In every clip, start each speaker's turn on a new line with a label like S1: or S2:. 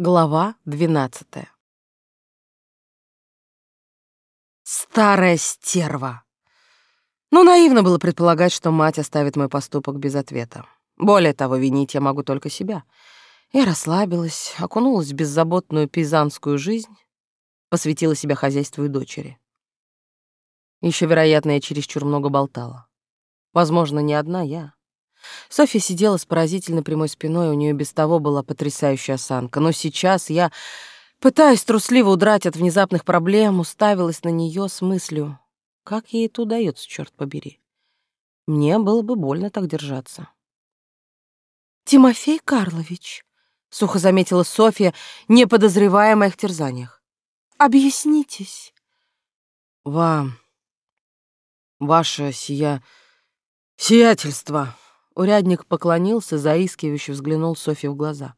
S1: Глава двенадцатая. Старая стерва! Ну, наивно было предполагать, что мать оставит мой поступок без ответа. Более того, винить я могу только себя. Я расслабилась, окунулась в беззаботную пейзанскую жизнь, посвятила себя хозяйству и дочери. Еще, вероятно, я чересчур много болтала. Возможно, не одна я. Софья сидела с поразительно прямой спиной, у нее без того была потрясающая осанка. Но сейчас я, пытаясь трусливо удрать от внезапных проблем, уставилась на нее с мыслью, как ей это удается, черт побери. Мне было бы больно так держаться. «Тимофей Карлович», — сухо заметила Софья, не подозревая о моих терзаниях, — «объяснитесь». «Вам, ваше сия... сиятельство», Урядник поклонился, заискивающе взглянул Софье в глаза.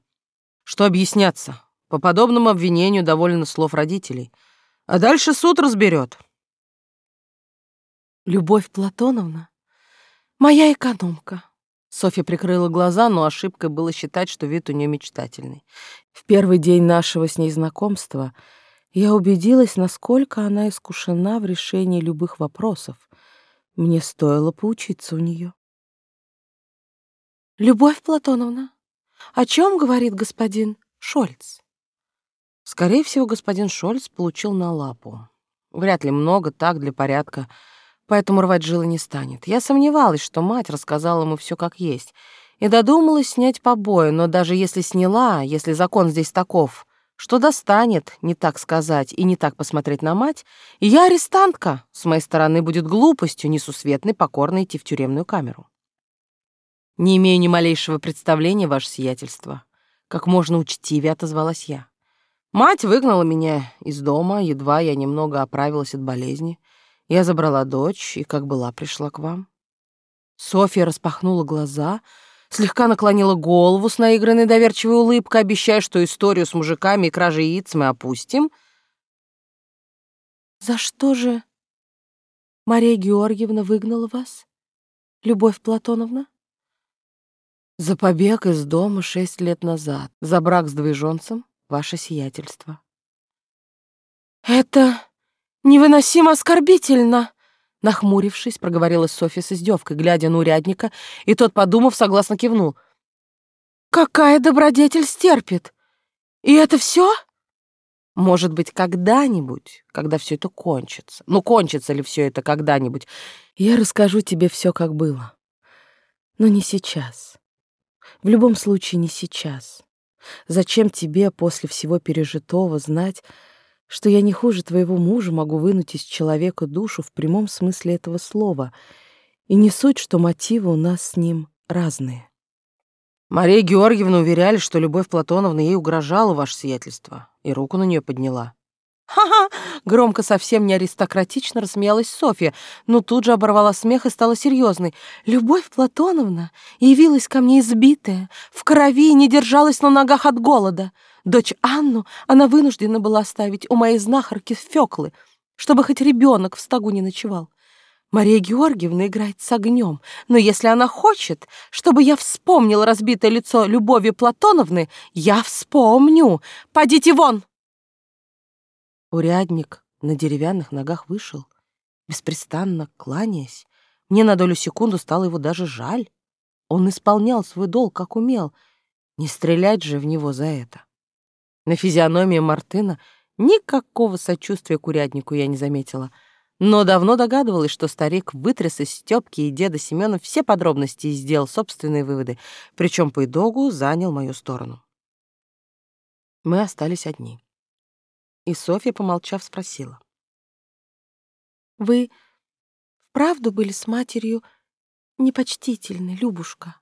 S1: «Что объясняться? По подобному обвинению довольно слов родителей. А дальше суд разберет. «Любовь Платоновна? Моя экономка». Софья прикрыла глаза, но ошибкой было считать, что вид у нее мечтательный. В первый день нашего с ней знакомства я убедилась, насколько она искушена в решении любых вопросов. Мне стоило поучиться у нее. «Любовь Платоновна, о чем говорит господин Шольц?» Скорее всего, господин Шольц получил на лапу. Вряд ли много, так, для порядка, поэтому рвать жилы не станет. Я сомневалась, что мать рассказала ему все как есть, и додумалась снять побои, но даже если сняла, если закон здесь таков, что достанет, не так сказать и не так посмотреть на мать, и я арестантка, с моей стороны будет глупостью несусветной покорно идти в тюремную камеру. «Не имею ни малейшего представления, ваше сиятельство», — как можно учтивее отозвалась я. Мать выгнала меня из дома, едва я немного оправилась от болезни. Я забрала дочь и, как была, пришла к вам. Софья распахнула глаза, слегка наклонила голову с наигранной доверчивой улыбкой, обещая, что историю с мужиками и кражей яиц мы опустим. «За что же Мария Георгиевна выгнала вас, Любовь Платоновна?» За побег из дома шесть лет назад, за брак с движенцем, ваше сиятельство. Это невыносимо оскорбительно, нахмурившись, проговорила Софья с издевкой, глядя на урядника, и тот, подумав, согласно кивнул. Какая добродетель стерпит? И это все? Может быть, когда-нибудь, когда все это кончится. Ну, кончится ли все это когда-нибудь? Я расскажу тебе все, как было. Но не сейчас. В любом случае не сейчас. Зачем тебе после всего пережитого знать, что я не хуже твоего мужа могу вынуть из человека душу в прямом смысле этого слова, и не суть, что мотивы у нас с ним разные. Мария Георгиевна уверяли, что Любовь Платоновна ей угрожала, ваше сиятельство, и руку на нее подняла. «Ха-ха!» — громко, совсем не аристократично рассмеялась Софья, но тут же оборвала смех и стала серьезной. «Любовь Платоновна явилась ко мне избитая, в крови и не держалась на ногах от голода. Дочь Анну она вынуждена была оставить у моей знахарки Фёклы, чтобы хоть ребенок в стогу не ночевал. Мария Георгиевна играет с огнем, но если она хочет, чтобы я вспомнил разбитое лицо Любови Платоновны, я вспомню. Пойдите вон!» Урядник на деревянных ногах вышел, беспрестанно кланяясь. Мне на долю секунду стало его даже жаль. Он исполнял свой долг, как умел. Не стрелять же в него за это. На физиономии Мартына никакого сочувствия к уряднику я не заметила, но давно догадывалась, что старик вытряс из Стёпки и деда Семёна все подробности и сделал собственные выводы, причем по итогу занял мою сторону. Мы остались одни. И Софья, помолчав, спросила. «Вы вправду были с матерью непочтительны, Любушка?»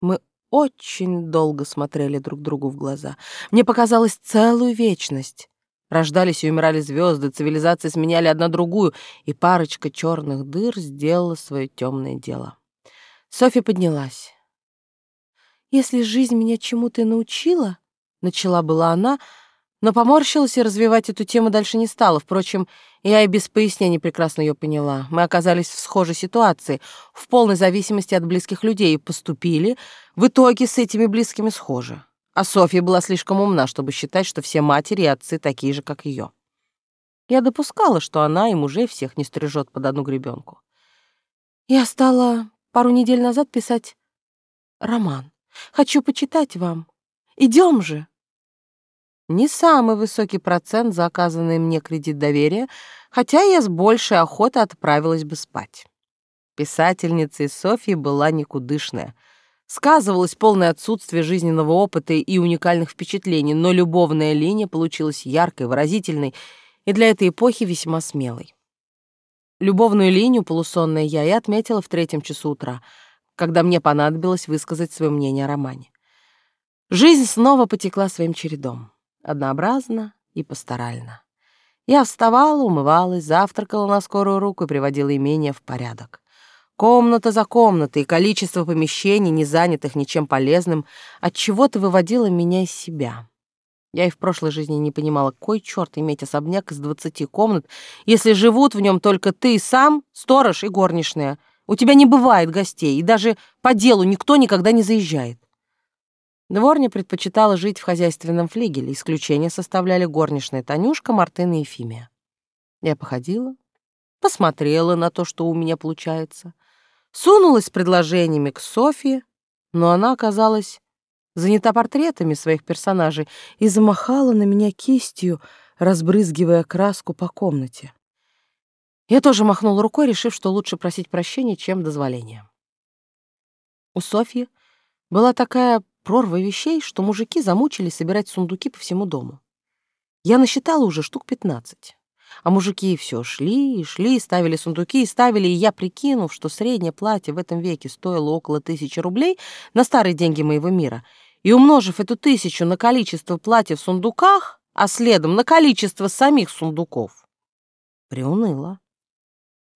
S1: Мы очень долго смотрели друг другу в глаза. Мне показалось целую вечность. Рождались и умирали звезды, цивилизации сменяли одна другую, и парочка черных дыр сделала свое темное дело. Софья поднялась. «Если жизнь меня чему-то научила», — начала была она, — но поморщилась и развивать эту тему дальше не стала. Впрочем, я и без пояснений прекрасно ее поняла. Мы оказались в схожей ситуации, в полной зависимости от близких людей, и поступили в итоге с этими близкими схожи. А Софья была слишком умна, чтобы считать, что все матери и отцы такие же, как ее. Я допускала, что она и мужей всех не стрижет под одну гребенку. Я стала пару недель назад писать роман. Хочу почитать вам. Идем же. Не самый высокий процент за оказанный мне кредит доверия, хотя я с большей охотой отправилась бы спать. Писательница из Софьи была никудышная. Сказывалось полное отсутствие жизненного опыта и уникальных впечатлений, но любовная линия получилась яркой, выразительной и для этой эпохи весьма смелой. Любовную линию полусонная я и отметила в третьем часу утра, когда мне понадобилось высказать свое мнение о романе. Жизнь снова потекла своим чередом, однообразно и пасторально. Я вставала, умывалась, завтракала на скорую руку и приводила имение в порядок. Комната за комнатой количество помещений, не занятых ничем полезным, от чего то выводило меня из себя. Я и в прошлой жизни не понимала, кой черт иметь особняк из двадцати комнат, если живут в нем только ты сам, сторож и горничная. У тебя не бывает гостей, и даже по делу никто никогда не заезжает. Дворня предпочитала жить в хозяйственном флигеле, исключение составляли горничная Танюшка, Мартына и Ефимия. Я походила, посмотрела на то, что у меня получается, сунулась с предложениями к Софье, но она оказалась занята портретами своих персонажей и замахала на меня кистью, разбрызгивая краску по комнате. Я тоже махнула рукой, решив, что лучше просить прощения, чем дозволения. У Софьи была такая прорва вещей, что мужики замучились собирать сундуки по всему дому. Я насчитала уже штук пятнадцать. А мужики все шли и шли, ставили сундуки и ставили, и я, прикинув, что среднее платье в этом веке стоило около тысячи рублей на старые деньги моего мира, и умножив эту тысячу на количество платьев в сундуках, а следом на количество самих сундуков, приуныла.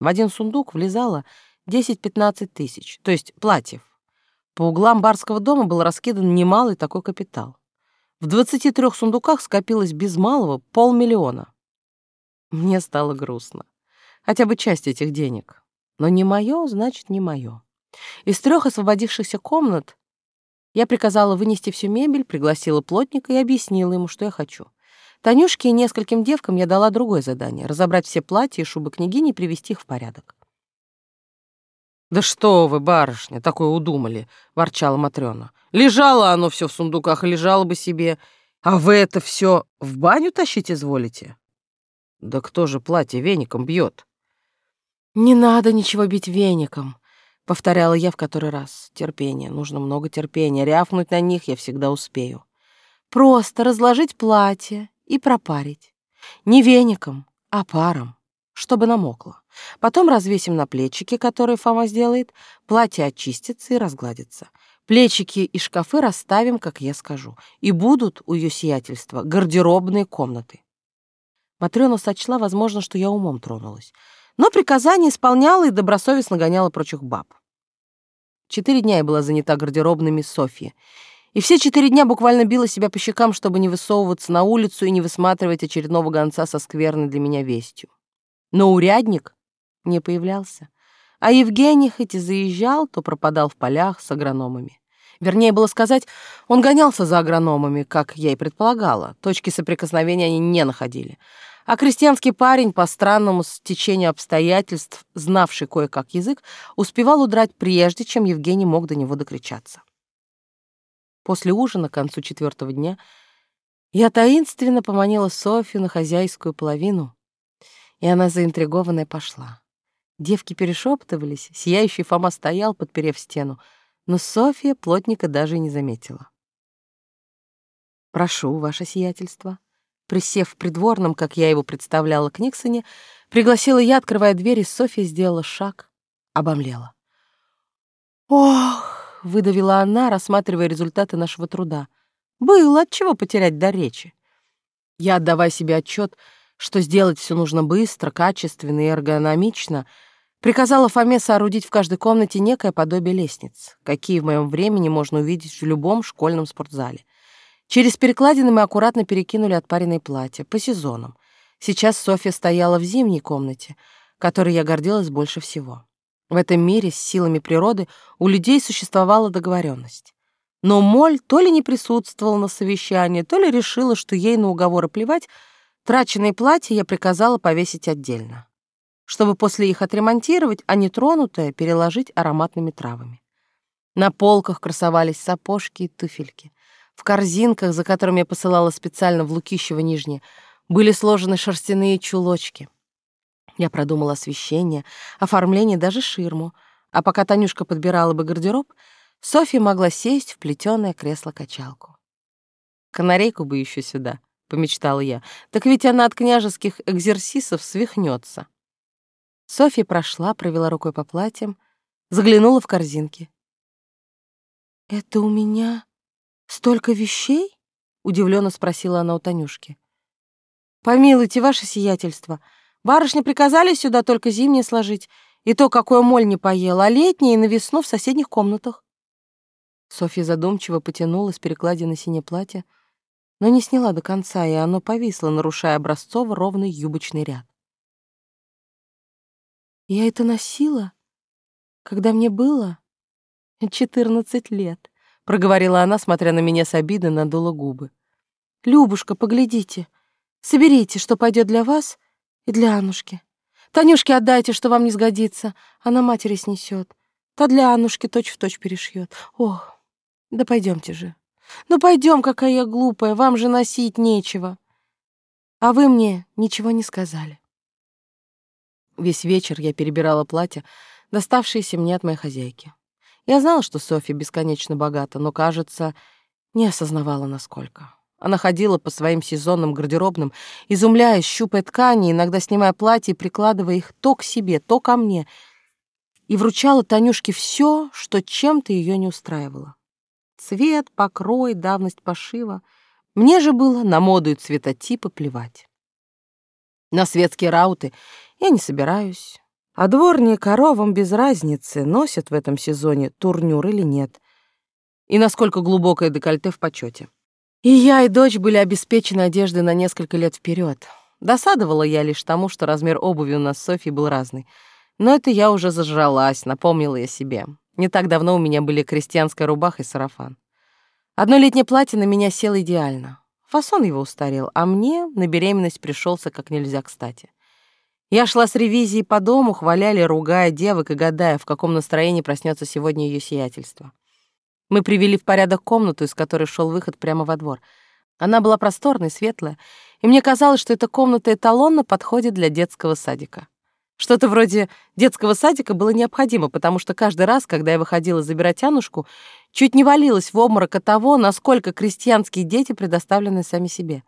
S1: В один сундук влезало 10-15 тысяч, то есть платьев. По углам барского дома был раскидан немалый такой капитал. В 23 сундуках скопилось без малого полмиллиона. Мне стало грустно. Хотя бы часть этих денег. Но не мое, значит, не мое. Из трех освободившихся комнат я приказала вынести всю мебель, пригласила плотника и объяснила ему, что я хочу. Танюшке и нескольким девкам я дала другое задание — разобрать все платья и шубы княгини и привести их в порядок. «Да что вы, барышня, такое удумали!» — ворчала Матрёна. «Лежало оно все в сундуках, лежало бы себе. А вы это все в баню тащить изволите?» «Да кто же платье веником бьет?» «Не надо ничего бить веником», Повторяла я в который раз. Терпение, нужно много терпения. Рявкнуть на них я всегда успею. Просто разложить платье и пропарить. Не веником, а паром, чтобы намокло. Потом развесим на плечики, которые Фома сделает. Платье очистится и разгладится. Плечики и шкафы расставим, как я скажу. И будут у ее сиятельства гардеробные комнаты. Матрёна сочла, возможно, что я умом тронулась. Но приказание исполняла и добросовестно гоняла прочих баб. Четыре дня я была занята гардеробными Софьи. И все четыре дня буквально била себя по щекам, чтобы не высовываться на улицу и не высматривать очередного гонца со скверной для меня вестью. Но урядник не появлялся. А Евгений хоть и заезжал, то пропадал в полях с агрономами. Вернее было сказать, он гонялся за агрономами, как я и предполагала. Точки соприкосновения они не находили. А крестьянский парень, по странному стечению обстоятельств, знавший кое-как язык, успевал удрать прежде, чем Евгений мог до него докричаться. После ужина, к концу четвертого дня, я таинственно поманила Софью на хозяйскую половину, и она заинтригованная пошла. Девки перешептывались, сияющий Фома стоял, подперев стену, но Софья плотника даже не заметила. «Прошу, ваше сиятельство», Присев в придворном, как я его представляла к Никсоне, пригласила я, открывая дверь, и Софья сделала шаг, обомлела. «Ох!» — выдавила она, рассматривая результаты нашего труда. «Было от чего потерять до речи». Я, отдавая себе отчет, что сделать все нужно быстро, качественно и эргономично, приказала Фоме соорудить в каждой комнате некое подобие лестниц, какие в моем времени можно увидеть в любом школьном спортзале — Через перекладины мы аккуратно перекинули отпаренные платья по сезонам. Сейчас Софья стояла в зимней комнате, которой я гордилась больше всего. В этом мире с силами природы у людей существовала договоренность. Но Моль то ли не присутствовала на совещании, то ли решила, что ей на уговоры плевать, траченные платья я приказала повесить отдельно, чтобы после их отремонтировать, а нетронутое переложить ароматными травами. На полках красовались сапожки и туфельки. В корзинках, за которыми я посылала специально в Лукищево Нижнее, были сложены шерстяные чулочки. Я продумала освещение, оформление, даже ширму. А пока Танюшка подбирала бы гардероб, Софья могла сесть в плетёное кресло-качалку. «Канарейку бы еще сюда», — помечтала я. «Так ведь она от княжеских экзерсисов свихнется». Софья прошла, провела рукой по платьям, заглянула в корзинки. «Это у меня столько вещей?» — удивленно спросила она у Танюшки. «Помилуйте, ваше сиятельство, барышни приказали сюда только зимнее сложить, и то, какое моль не поела, а летнее и на весну в соседних комнатах». Софья задумчиво потянулась перекладина синее платье, но не сняла до конца, и оно повисло, нарушая образцово ровный юбочный ряд. «Я это носила, когда мне было четырнадцать лет», — проговорила она, смотря на меня с обидой, надула губы. «Любушка, поглядите, соберите, что пойдет для вас и для Анушки. Танюшке отдайте, что вам не сгодится, она матери снесет. Та для Анушки точь-в-точь перешьет. Ох, да пойдемте же. Ну пойдем, какая я глупая, вам же носить нечего. А вы мне ничего не сказали. Весь вечер я перебирала платья, доставшиеся мне от моей хозяйки. Я знала, что Софья бесконечно богата, но, кажется, не осознавала, насколько. Она ходила по своим сезонным гардеробным, изумляясь, щупая ткани, иногда снимая платья и прикладывая их то к себе, то ко мне, и вручала Танюшке все, что чем-то ее не устраивало. Цвет, покрой, давность пошива. Мне же было на моду и цветотипы плевать. На светские рауты я не собираюсь. А дворни коровам без разницы, носят в этом сезоне турнюр или нет. И насколько глубокое декольте в почете. И я, и дочь были обеспечены одеждой на несколько лет вперед. Досадовала я лишь тому, что размер обуви у нас с Софьей был разный. Но это я уже зажралась, напомнила я себе. Не так давно у меня были крестьянская рубаха и сарафан. Одно летнее платье на меня село идеально. Фасон его устарел, а мне на беременность пришелся как нельзя кстати. Я шла с ревизией по дому, хваляли, ругая девок и гадая, в каком настроении проснется сегодня ее сиятельство. Мы привели в порядок комнату, из которой шел выход прямо во двор. Она была просторной, светлая, и мне казалось, что эта комната эталонно подходит для детского садика. Что-то вроде детского садика было необходимо, потому что каждый раз, когда я выходила забирать Анушку, чуть не валилась в обморок от того, насколько крестьянские дети предоставлены сами себе.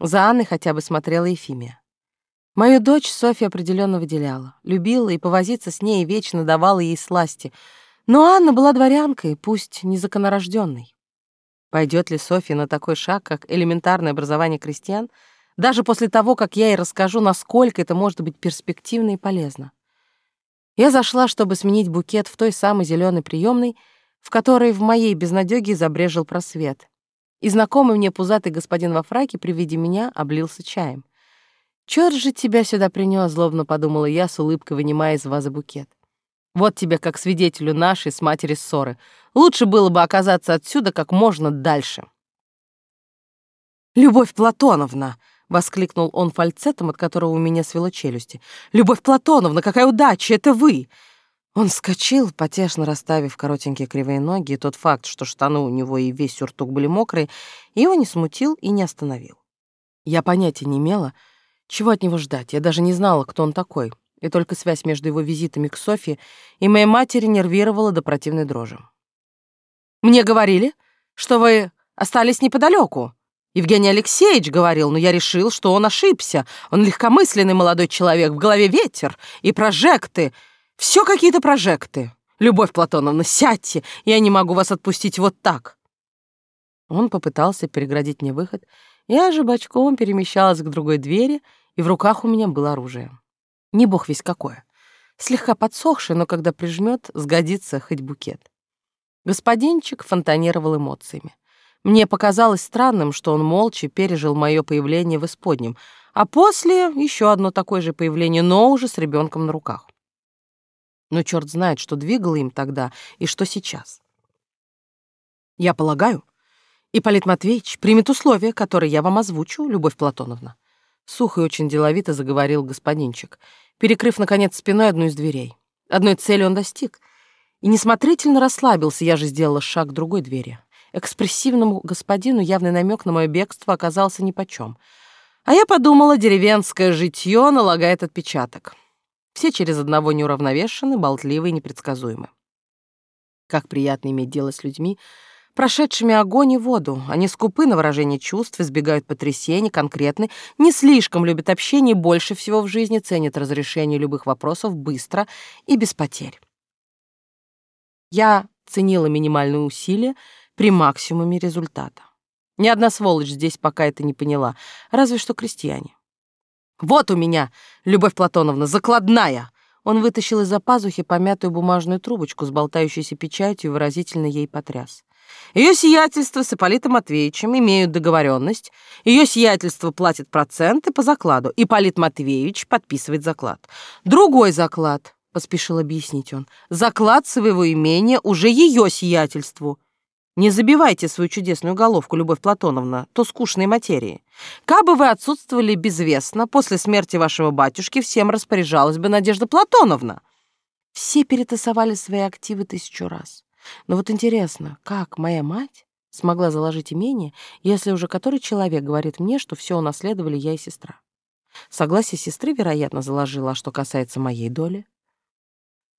S1: За Анной хотя бы смотрела Ефимия. Мою дочь Софья определенно выделяла, любила и повозиться с ней вечно давала ей сласти. Но Анна была дворянкой, пусть незаконорожденной. Пойдет ли Софья на такой шаг, как элементарное образование крестьян — даже после того, как я ей расскажу, насколько это может быть перспективно и полезно. Я зашла, чтобы сменить букет в той самой зеленой приемной, в которой в моей безнадёге забрежил просвет. И знакомый мне пузатый господин во фраке при виде меня облился чаем. «Чёрт же тебя сюда принёс», — злобно подумала я, с улыбкой вынимая из вазы букет. «Вот тебе как свидетелю нашей с матери ссоры. Лучше было бы оказаться отсюда как можно дальше». «Любовь Платоновна!» Воскликнул он фальцетом, от которого у меня свело челюсти. «Любовь Платоновна, какая удача! Это вы!» Он вскочил, потешно расставив коротенькие кривые ноги, и тот факт, что штаны у него и весь сюртук были мокрые, его не смутил и не остановил. Я понятия не имела, чего от него ждать. Я даже не знала, кто он такой. И только связь между его визитами к Софье и моей матери нервировала до противной дрожи. «Мне говорили, что вы остались неподалеку», Евгений Алексеевич говорил, но я решил, что он ошибся. Он легкомысленный молодой человек, в голове ветер и прожекты. Все какие-то прожекты. Любовь Платоновна, сядьте, я не могу вас отпустить вот так. Он попытался переградить мне выход. Я же бочком перемещалась к другой двери, и в руках у меня было оружие. Не бог весь какое. Слегка подсохшее, но когда прижмет, сгодится хоть букет. Господинчик фонтанировал эмоциями. Мне показалось странным, что он молча пережил мое появление в исподнем, а после еще одно такое же появление, но уже с ребенком на руках. Но черт знает, что двигало им тогда и что сейчас. Я полагаю, Ипполит Матвеевич примет условия, которые я вам озвучу, Любовь Платоновна. Сухо и очень деловито заговорил господинчик, перекрыв, наконец, спиной одну из дверей. Одной цели он достиг. И несмотрительно расслабился, я же сделала шаг к другой двери. Экспрессивному господину явный намек на мое бегство оказался нипочем. А я подумала, деревенское житье налагает отпечаток. Все через одного неуравновешены, болтливы и непредсказуемы. Как приятно иметь дело с людьми, прошедшими огонь и воду. Они скупы на выражение чувств, избегают потрясений, конкретны, не слишком любят общение больше всего в жизни ценят разрешение любых вопросов быстро и без потерь. Я ценила минимальные усилия при максимуме результата. Ни одна сволочь здесь пока это не поняла, разве что крестьяне. «Вот у меня, Любовь Платоновна, закладная!» Он вытащил из-за пазухи помятую бумажную трубочку с болтающейся печатью и выразительно ей потряс. Ее сиятельство с Ипполитом Матвеевичем имеют договоренность. Ее сиятельство платит проценты по закладу. Ипполит Матвеевич подписывает заклад. Другой заклад, — поспешил объяснить он, — заклад своего имения уже ее сиятельству. Не забивайте свою чудесную головку, Любовь Платоновна, то скучной материи. Кабы вы отсутствовали безвестно, после смерти вашего батюшки всем распоряжалась бы Надежда Платоновна. Все перетасовали свои активы тысячу раз. Но вот интересно, как моя мать смогла заложить имение, если уже который человек говорит мне, что все унаследовали я и сестра? Согласие сестры, вероятно, заложила, а что касается моей доли.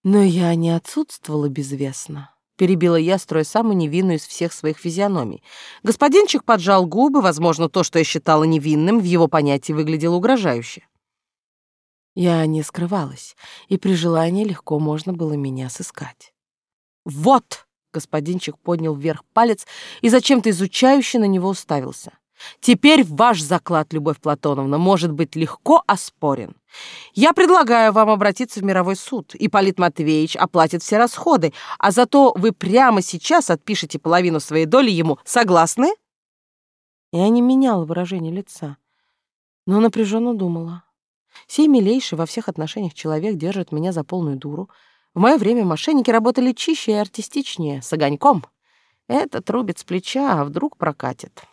S1: Но я не отсутствовала безвестно. Перебила я, строя самую невинную из всех своих физиономий. Господинчик поджал губы, возможно, то, что я считала невинным, в его понятии выглядело угрожающе. Я не скрывалась, и при желании легко можно было меня сыскать. «Вот!» — господинчик поднял вверх палец и зачем-то изучающе на него уставился. «Теперь ваш заклад, Любовь Платоновна, может быть легко оспорен. Я предлагаю вам обратиться в мировой суд. Ипполит Матвеевич оплатит все расходы, а зато вы прямо сейчас отпишете половину своей доли ему. Согласны?» Я не меняла выражение лица, но напряженно думала. Сей милейший во всех отношениях человек держит меня за полную дуру — в мое время мошенники работали чище и артистичнее, с огоньком. Этот рубит с плеча, а вдруг прокатит.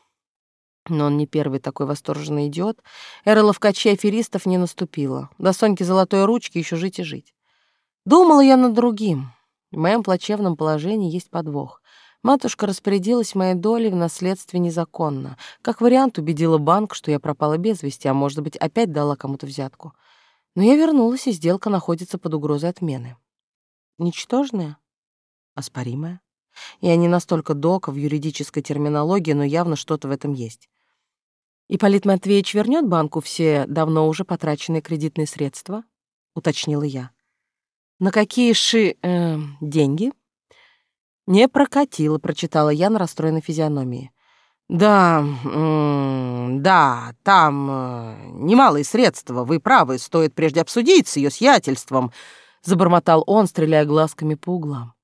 S1: Но он не первый такой восторженный идиот. Эра ловкачей аферистов не наступила. До Соньки золотой ручки еще жить и жить. Думала я над другим. В моем плачевном положении есть подвох. Матушка распорядилась моей долей в наследстве незаконно. Как вариант убедила банк, что я пропала без вести, а может быть, опять дала кому-то взятку. Но я вернулась, и сделка находится под угрозой отмены. Ничтожное? Оспоримое? Я не настолько дока в юридической терминологии, но явно что-то в этом есть. Ипполит Матвеевич вернет банку все давно уже потраченные кредитные средства? Уточнила я. На какие ши... Э, деньги? Не прокатило, прочитала я на расстроенной физиономии. Да, да, там э, немалые средства, вы правы, стоит прежде обсудить с ее сиятельством забормотал он, стреляя глазками по углам.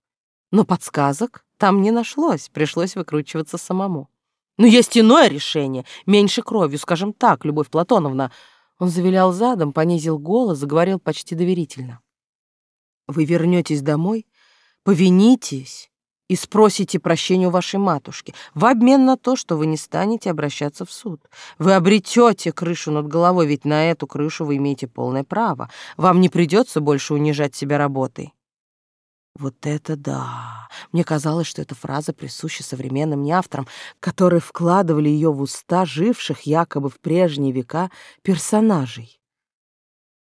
S1: Но подсказок там не нашлось, пришлось выкручиваться самому. Но есть иное решение, меньше кровью, скажем так, Любовь Платоновна. Он завилял задом, понизил голос, заговорил почти доверительно. Вы вернетесь домой, повинитесь и спросите прощения у вашей матушки в обмен на то, что вы не станете обращаться в суд. Вы обретете крышу над головой, ведь на эту крышу вы имеете полное право. Вам не придется больше унижать себя работой. Вот это да! Мне казалось, что эта фраза присуща современным неавторам, которые вкладывали ее в уста живших якобы в прежние века персонажей.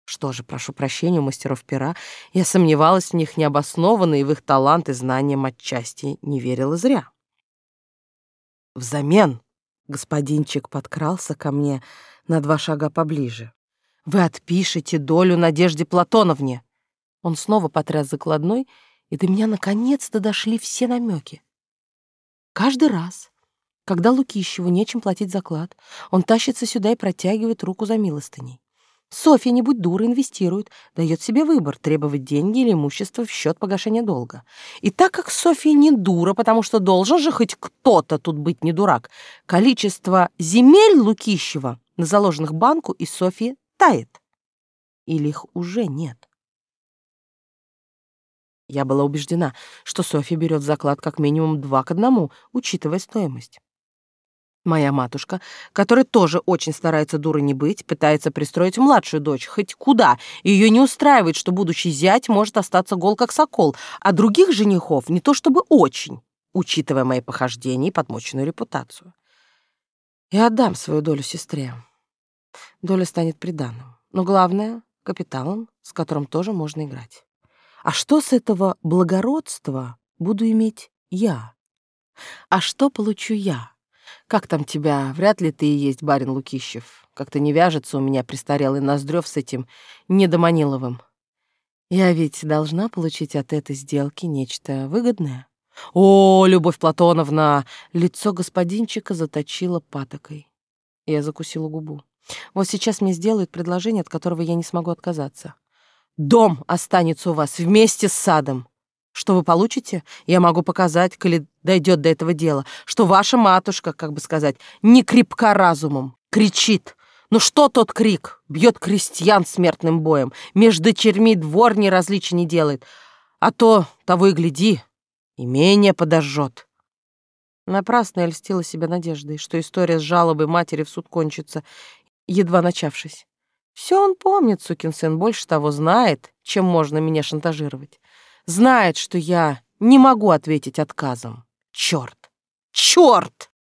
S1: Что же, прошу прощения у мастеров пера, я сомневалась в них необоснованно и в их талант и знаниям отчасти не верила зря. Взамен господинчик подкрался ко мне на два шага поближе. Вы отпишете долю Надежде Платоновне. Он снова потряс закладной, и до меня наконец-то дошли все намеки. Каждый раз, когда Лукищеву нечем платить заклад, он тащится сюда и протягивает руку за милостыней. Софья, не будь дура, инвестирует, дает себе выбор, требовать деньги или имущество в счет погашения долга. И так как Софья не дура, потому что должен же хоть кто-то тут быть не дурак, количество земель Лукищева на заложенных банку и Софьи тает. Или их уже нет. Я была убеждена, что Софья берет заклад как минимум два к одному, учитывая стоимость. Моя матушка, которая тоже очень старается дурой не быть, пытается пристроить младшую дочь хоть куда, ее не устраивает, что будущий зять может остаться гол как сокол, а других женихов не то чтобы очень, учитывая мои похождения и подмоченную репутацию. Я отдам свою долю сестре. Доля станет приданым. Но главное — капиталом, с которым тоже можно играть. А что с этого благородства буду иметь я? А что получу я? Как там тебя? Вряд ли ты и есть барин Лукищев. Как-то не вяжется у меня престарелый Ноздрёв с этим недоманиловым. Я ведь должна получить от этой сделки нечто выгодное. О, Любовь Платоновна! Лицо господинчика заточило патокой. Я закусила губу. Вот сейчас мне сделают предложение, от которого я не смогу отказаться. Дом останется у вас вместе с садом. Что вы получите, я могу показать, коли дойдет до этого дела, что ваша матушка, как бы сказать, не крепка разумом, кричит. Ну что тот крик? Бьет крестьян смертным боем, между дочерьми двор ни различия не делает. А то, того и гляди, имение подожжет. Напрасно я льстила себя надеждой, что история с жалобой матери в суд кончится, едва начавшись. Все он помнит, сукин сын, больше того знает, чем можно меня шантажировать. Знает, что я не могу ответить отказом. Черт! Черт!